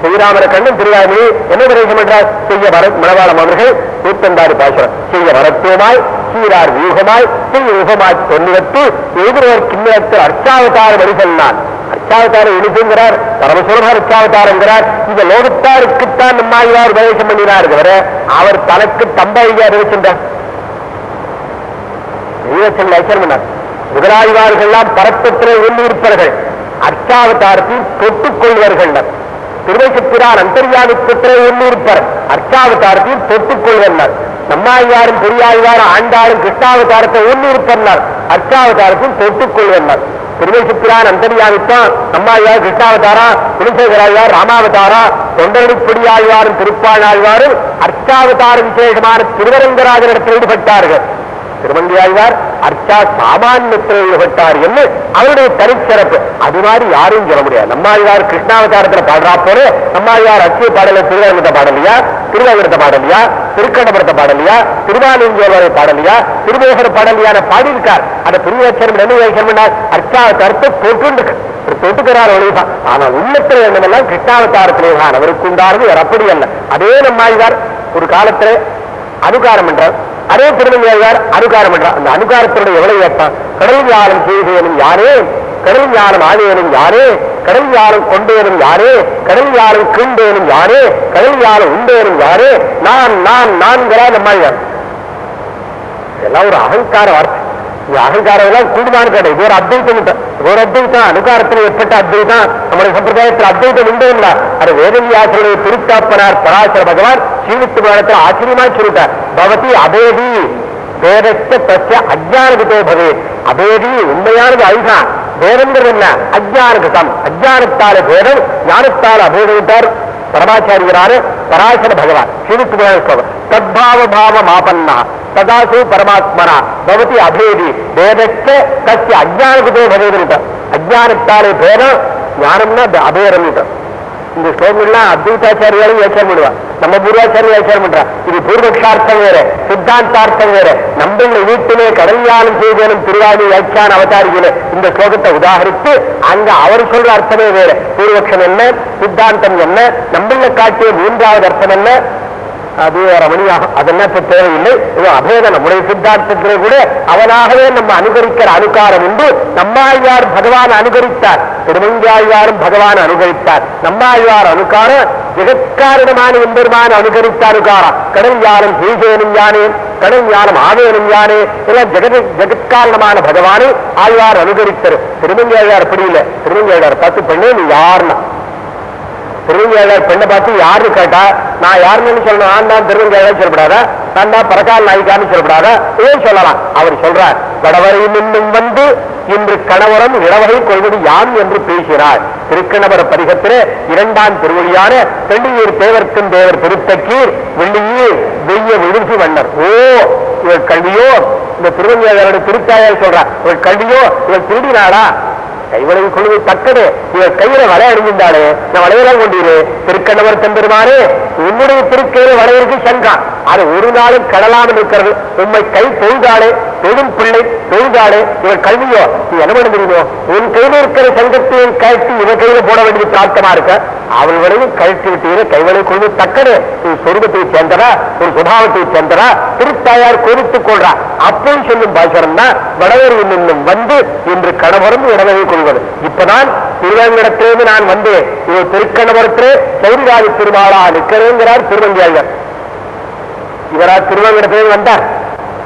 A: ஸ்ரீராமர கண்ணன் திருவாமி என்ன பிரதேசம் என்றார்? செய்ய வர மணவாளம் அவர்கள் நூத்தந்தாறு பாசுரம். செய்ய வரத்துவமாய் சீரார் வியூகமாய் செய்ய யூகமாய் தொன்னிடத்து எதிர்வர் கிண்ணத்தில் அர்ச்சாவதார வழிசெல்லான் அர்ச்சாவதார எழுதுங்கிறார் பரமசுலப அர்ச்சாவதாரங்கிறார். இந்த லோகத்தாருக்குத்தான் நம்மாழ்வார் உபதேசம் பண்ணினார் தவிர அவர் தனக்கு தம்பையா அறிவிக்கின்றார் தெய்வத்தில் லட்சம் பண்ணார் முதலாளிவார்கள்லாம் பரத்தத்திலே எண்ணியிருப்பார்கள் அர்ச்சாவதாரத்தில் தொட்டுக் கொள்வார்கள் திருவைசத்திரான் அந்தர்யாமித்திலே எண்ணியிருப்பார். அர்ச்சாவதாரத்தில் தொட்டுக் கொள்வனர் நம்மாழ்வாரும் பெரியாழ்வாரும் ஆண்டாளும் கிருஷ்ணாவதாரத்தை எண்ணியிருப்பனர் அர்ச்சாவதாரத்தில் தொட்டுக் கொள்வனர் திருவைசத்திரான் அந்தர்யாமித்தான் நம்மாழ்வார் கிருஷ்ணாவதாரா குலசேகராழ்வார் ராமாவதாரா தொண்டரடிப்பொடியாழ்வாரும் திருப்பாணாழ்வாரும் அர்ச்சாவதார விசேஷமான திருவரங்கராஜனிடத்தில் ஈடுபட்டார்கள். திருமங்கியாழ்வார் அர்ச்சா சாமானியத்தில் ஈடுபட்டார் என்று அவருடைய தனிச்சிறப்பு. அது மாதிரி யாரும் சொல்ல முடியாது. நம்மாழ்வார் கிருஷ்ணாவதாரத்துல பாடுறா போல நம்மாழ்வார் அச்சய பாடல திருவாரூரத்தை பாடலையா திருவாரூரத்தை பாடலையா திருக்கண்டபுரத்தை பாடலையா திருவாலிங்கோலரை பாடலையா திருவேகர பாடலையான பாடியிருக்கார். அந்த திருவேச்சரம் என்ன வேஷம் அர்ச்சாவதாரத்தை தொட்டு தொட்டுக்கிறார் ஒளிதான் ஆனா உள்ளத்தில் என்னவெல்லாம் கிருஷ்ணாவதாரத்திலே தான் அவருக்கு உண்டானது அப்படி அல்ல. அதே நம்மாழ்வார் ஒரு காலத்துல அதுகாரம் என்றார் அதே திருமணியார் அனுகாரம் என்றார். அந்த அனுகாரத்தினுடைய எவ்வளவு ஏற்பான் கடல் ஞானம் செய்தேனும் யாரே? கடல் ஞானம் ஆதேனும் யாரே? கடல் ஞானம் கொண்டேனும் யாரே? கடல் ஞானம் கீண்டேனும் யாரே? கடல் ஞானம் உண்டேனும் யாரே? நான் நான் நான்கிறா நம்மாழ்வார் இதெல்லாம் ஒரு அகங்கார வார்த்தை. இந்த அகங்காரம் எல்லாம் கூடுமான கேட்டது இது ஒரு அத்வைத்தம் இது ஒரு அத்வைத்தம் அனுகாரத்தில் ஏற்பட்ட அத்வைத்தம் நம்முடைய சம்பிரதாயத்தில் அத்வைத்தம் உண்டு இல்ல அது வேதவியாசருடைய திருத்தாப்பனார் பராசர பகவான் சீனித்து மாதத்தில் ஆச்சரியமா சொல்லிட்டார். பவதி அபேதி வேதத்த தஸ்ய அஜானகத்தோ பவே அபேதி உண்மையானது அதுதான் வேதங்கிறது என்ன அஜானகதம் அஜானத்தால வேதம் ஞானத்தால் அபேதவிட்டார் பரமாச்சாரியரான பராசர பகவான் ஸ்ரீவித்து தத்பாவ பாவ மாபன்னா சதாசு பரமாத்மனா பவதி அபேதி வேதச்ச கஸ்ய அஜானகுதோ பவேதனிட்ட அஜானத்தாலே பேரம் ஞானம்னா அபேதம் இந்த ஸ்லோகங்கள்லாம் அத்வைதாச்சாரியாலும் ஏற்றம் விடுவார் நம்ம பூர்வாச்சாரிய வியாக்கியம் பண்றா இது பூர்வக்ஷார்த்தம் வேற சித்தாந்தார்த்தம் வேற. நம்மள வீட்டிலே கடல்யானம் செய்தேனும் திருவாதி வியாக்கியான அவதாரிகளே. இந்த ஸ்லோகத்தை உதாகரித்து அங்க அவர் சொல்ற அர்த்தமே வேற. பூர்வக்ஷம் என்ன சித்தாந்தம் என்ன நம்மள காட்டிய மூன்றாவது அர்த்தம் என்ன அது ரமணியாகும் அதெல்லாம் இப்ப தேவையில்லை. இது அபேத நம்முடைய சித்தார்த்தத்திலே கூட அவனாகவே நம்ம அனுகரிக்கிற அனுகாரம் உண்டு நம்மாழ்வார் பகவான் அனுகரித்தார். திருமங்காழ்வாரும் பகவான் அனுகரித்தார். நம்மாழ்வார் அனுகாரம் ஜெகத்காரணமான எம்பெருமான் அனுகரித்த அனுகாரம். கடல் ஞானம் ஜெய்சேனும் யானே கடல் ஞானம் ஆவேனும் யானே எல்லாம் ஜெகத ஜெகத்காரணமான பகவானை ஆழ்வார் அனுகரித்தார் திருமங்காழ்வார் அப்படி இல்லை. திருமங்காழ்வார் பார்த்து பண்ணே நீ யாருன்னா? திருவங்கையாளர் பெண்ணை பார்த்து யாருன்னு கேட்டா நான் யாருன்னு சொல்லணும் நான் தான் திருவங்கையாளர் சொல்லப்படாதா? நான் தான் பரகால் நாய்க்கான்னு சொல்லப்படாதா? ஏன் சொல்லலாம்? அவர் சொல்றார் வடவரையில் நின்னும் வந்து இன்று கணவரம் இடவகை கொள்வது யான் என்று பேசினார். திருக்கணவர பதிகத்திலே இரண்டாம் திருவழியான தெள்ளியூர் தேவர்க்கும் தேவர் திருத்தக்கீர் வெள்ளியே வெய்ய விழுசு வண்ணர் ஓ இவர் கல்வியோ இந்த திருவங்கையாளரோட திருத்தாயார் சொல்றார் இவர் கல்வியோ இவர் திருடினாடா கைவளவு குழுவை தக்கது இவர் கையில வலை அணிந்தாலே நான் வளையலாம் கொண்டீரு திருக்கண்ணவர் தம்பெருமானே உன்னுடைய திருக்கையில வளையிற்கு சங்கா. அது ஒரு நாளும் கடலாமல் இருக்கிறது உண்மை கை தொழுதாளே தொழும் பிள்ளை தொழுதாளே. இவர் கல்வியோ நீ என்ன பண்ண தெரியுமோ உன் கையில இருக்கிற சங்கத்தையும் கழட்டி இவன் கையில போட வேண்டியது பிரார்த்தமா இருக்க? அவள் வரையும் கழட்டி விட்டீரு. கைவளை கொள்வது தக்கது நீ சொருபத்தை சேர்ந்தரா ஒரு சுபாவத்தை சேர்ந்தரா திருத்தாயார் கொடுத்துக் கொள்றா. அப்போ சொல்லும் பாசனம் தான் வடவர் இன்னும் வந்து இன்று கணவரும் இடவகை கொள்வது. இப்பதான் திருவேங்கடத்திலிருந்து நான் வந்தேன். இது திருக்கணவரத்திலே சௌரிராஜ திருமாலா நிற்கிறேங்கிறார் திருவங்கியாளர். இவரா திருவேங்கடத்திலிருந்து வந்தார்.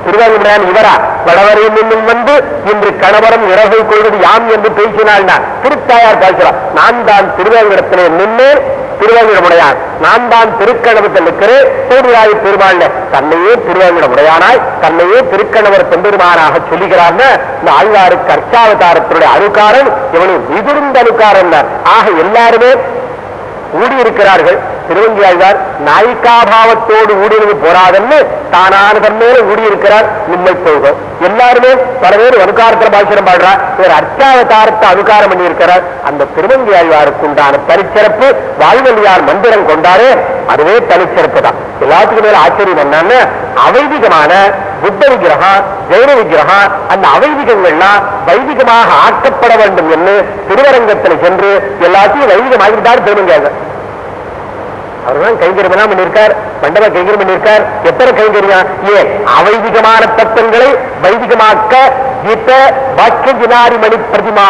A: திருவேங்கடான் இவரா வடவரையும் நின்னும் வந்து இன்று கணவரும் இறகு கொள்வது யாம் என்று பேசினாள் நான் திருத்தாயார் பேசுறார் நான் தான் திருவேங்கடத்திலே நின்றேன் திருவேங்கடமுடையான் நான் தான் திருக்கணவத்தில் இருக்கிறேன் சூரியராஜ பெருமாள் தன்னையே திருவேங்கடமுடையானாய் தன்னையே திருக்கணவர் பெருமானாக சொல்லுகிறார்னு இந்த ஆழ்வாருக்கு அர்ச்சாவதாரத்தினுடைய அணுக்காரன் இவனை விதிர்ந்த அணுக்காரன் ஆக எல்லாருமே திருவங்கி திருவங்கியாழ்வார் நாயிகாபாவத்தோடு ஊடினது போராதன்னு தானான தன்மையில ஊடியிருக்கிறார் நிம்மை போகும் எல்லாருமே பல பேர் அனுகாரத்தில் பாசுரம் பாடுறா. இவர் அர்ச்சாவதாரத்தை அனுகாரம் பண்ணியிருக்கிறார். அந்த திருவங்கியாழ்வாருக்கு உண்டான தனிச்சிறப்பு வாழ்வழியார் மந்திரம் கொண்டாரே அதுவே தனிச்சிறப்பு தான். எல்லாத்துக்கும் மேல ஆச்சரியம் என்னன்னு அவைதிகமான புத்த விக்கிரகம் ஜெயன விக்கிரகம் அந்த அவைதிகங்கள்லாம் வைதிகமாக ஆக்கப்பட வேண்டும் என்று திருவரங்கத்தில் சென்று எல்லாத்தையும் வைதிகமாகிட்டார் திருமங்கையாளர் அவர்தான் கைங்கரியமெல்லாம் பண்ணியிருக்கார் மண்டப கைங்கரியம் பண்ணியிருக்கார். எத்தனை கைங்கரியம்? ஏன் அவைதிகமான தத்துவங்களை வைதிகமாக்க கீத பாக்கிய ஜினாரி மணி பிரதிமா.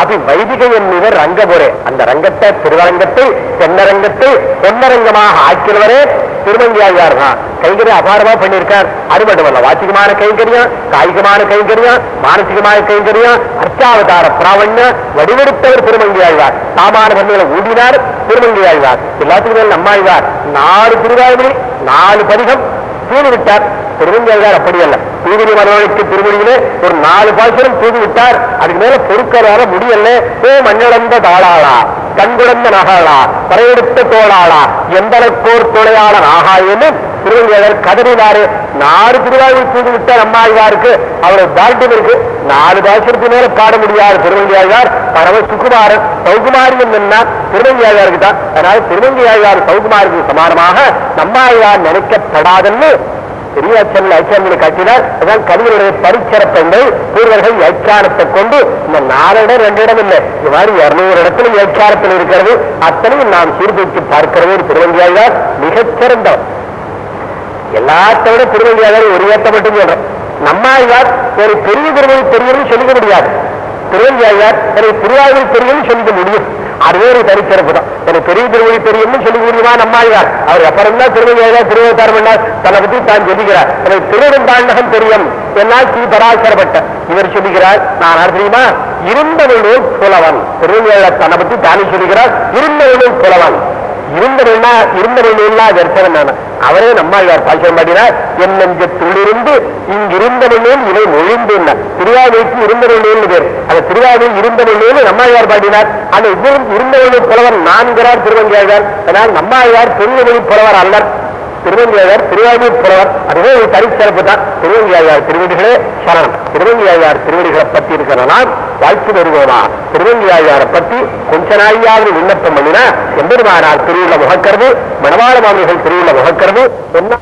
A: அது வைதிக என்னிவர் ரங்கபுரே. அந்த ரங்கத்தை திருவரங்கத்தை தென்னரங்கத்தை பொன்னரங்கமாக ஆக்கினவரே திருமங்கியாழ்வார் தான் கைங்கரியம் அபாரமா பண்ணியிருக்கார் அது மட்டுமல்ல வாச்சிகமான கைங்கரியம் காய்கமான கைங்கரியம் மானசிகமான கைங்கரியம் அர்ச்சாவதார பிராவண்ய வடிவெடுத்தவர் திருமங்கியாழ்வார். சாமான பணிகளை ஊடினார் திருமங்கியாழ்வார். எல்லாத்துக்கும் நம்மாழ்வார். நாலு திருவாய்மொழி நாலு பதிகம் தூது விட்டார் திருமங்கியாழ்வார் அப்படி அல்ல தூதிரி மனோனுக்கு திருமொழியிலே ஒரு நாலு பாசனம் தூது விட்டார் அதுக்கு மேல வர முடியல ஓ மண்ணிழந்த தாளாளா. கண்குழந்த நகாளா பறையெடுத்த தோளாளா எந்தனக்கோர் துணையாளன் ஆகாயன்னு திருவள்ளுவர் கதறினாரு. நாலு திருவாயூர் தூது விட்ட நம்மாழ்வாருக்கு அவரது தாழ்ட்டம் இருக்கு நாலு பாசனத்து மேல பாட முடியாது. திருவள்ளியாழ்வார் பரம சுகுமாரன் சௌகுமாரியம் என்ன திருவள்ளியாழ்வாருக்கு தான் அதனால திருவள்ளியாழ்வார் சௌகுமாருக்கு சமானமாக நம்மாழ்வார் நினைக்கப்படாதன்னு பெரிய அச்சனில் ஐச்சாரங்களை காட்டினார் அதான் கவிஞருடைய பரிச்சரப்பங்கள் பூர்வர்கள் ஐச்சாரத்தை கொண்டு இந்த நாலு இடம் ரெண்டு இடம் இல்லை. இவ்வாறு மாதிரி இருநூறு இடத்திலும் ஐச்சாரத்தில் இருக்கிறது. அத்தனையும் நாம் சீர்தூக்கி பார்க்கிறது திருவங்கியாழ்வார் மிகச்சிறந்தவர் எல்லாத்தை விட ஒரு ஏத்த மட்டும் சொல்றோம் நம்மாழ்வார் ஒரு பெரிய திருமணி தெரியும்னு சொல்லிக்க முடியாது. திருவங்கியாழ்வார் எனக்கு திருவாயூர் தெரியும்னு சொல்லிக்க முடியும். அதுவே ஒரு தனிச்சிறப்பு தான். எனக்கு பெரிய திருமொழி தெரியும்னு சொல்லி முடியுமா நம்மாழ்வார் அவர் அப்புறம் தான் திருவங்கியாழ்வார் திருவத்தார் பண்ணார் தன்னை பற்றி தான் சொல்லிக்கிறார். எனக்கு திருடன் தாண்டகம் தெரியும். என்னால் ஸ்ரீ பராசரப்பட்ட. இவர் சொல்லுகிறார் நான் யார் தெரியுமா? இருந்தவனும் புலவன். திருவங்கியாழ்வார் தன்னை பற்றி தானே சொல்லுகிறார் இருந்தவனும் புலவன். இருந்தவனா இருந்தவனா தரிசனம் நான் அவரே நம்மாழ்வார் பாசனம் பாடினார் என் நெஞ்சத்திலிருந்து இங்கிருந்தவனேல் இவை மொழிந்து திருவாவைக்கு இருந்தவனேல் பேர். அந்த திருவாவை இருந்தவனேல் நம்மாழ்வார் பாடினார். அந்த இருந்தவனு புலவர் நான்கிறார் திருவங்கியாழ்வார். அதனால் நம்மாழ்வார் திருவமொழி புலவர் அல்லர். திருவங்கியார் திருவாயூர் புலவர் அதுவே ஒரு தனிச்சிறப்பு தான். திருவங்கியார் திருவடிகளே சரணம். திருவங்கியார் திருவடிகளை பத்தி இருக்கிறனால் வாழ்த்து வருவோமா? திருவங்கியாரை பத்தி கொஞ்ச நாளியாவது விண்ணப்பம் பண்ணினா எம்பெருமானார் திருவுள்ள முகக்கிறது மணவாள மாமிகள் திருவுள்ள முகக்கிறது என்ன